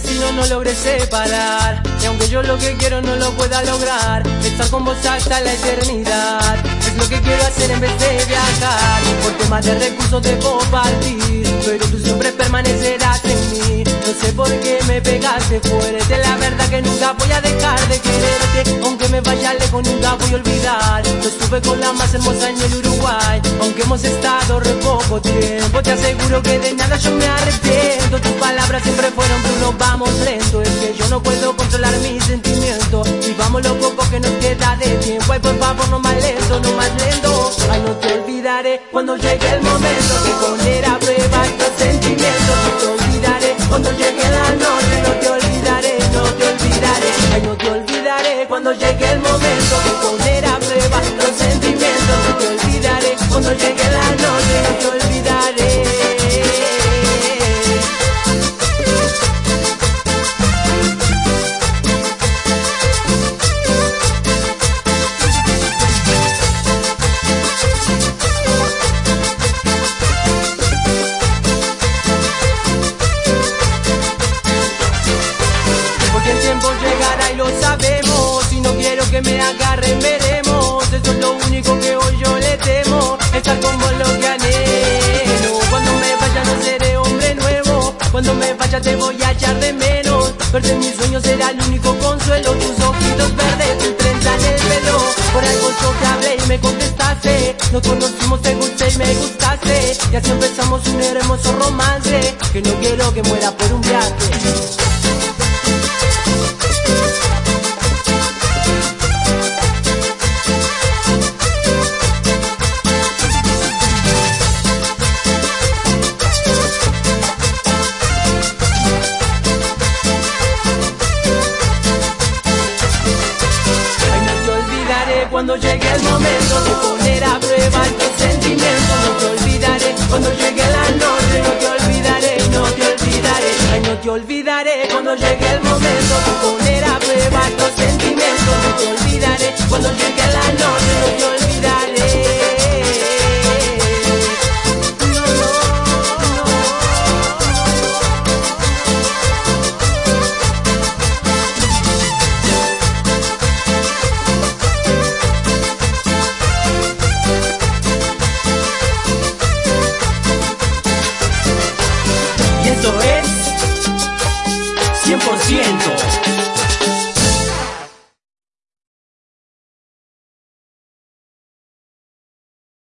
camino no logré separar. Y aunque yo lo que quiero no lo pueda lograr Estar con vos hasta la eternidad. Es lo que quiero hacer en vez de viajar. Por temas de recursos debo partir Pero tú siempre permanecerás en mí. No sé por qué me pegaste fuerte La verdad que nunca voy a dejar de quererte. Aunque me vaya lejos nunca voy a olvidar con la más hermosa en el Uruguay. Aunque hemos estado re poco tiempo Te aseguro que de nada yo me arrepiento. Tus palabras siempre fueron tú vamos lento Es que yo no puedo controlar mis sentimientos. Y vamos lo poco que nos queda de tiempo. Ay por favor no más lento, no más lento. Ay no te olvidaré cuando llegue el momento. Que poner a prueba estos sentimientos. No te olvidaré cuando llegue la noche. No te olvidaré, no te olvidaré. Ay no te olvidaré cuando llegue el momento. Que poner Vaya te voy a echar de menos. Verte en mis sueños será el único consuelo. Tus ojitos verdes, tu trenza en el pelo. Por algo yo te hablé y me contestaste. Nos conocimos, te gusté y me gustaste. Y así empezamos un hermoso romance Que no quiero que muera por un viaje cuando llegue el momento de poner a prueba tus sentimientos. No te olvidaré cuando llegue la noche, no te olvidaré, no te olvidaré. No te olvidaré cuando llegue el momento de poner a prueba tus sentimientos. No te olvidaré cuando Esto es 100%.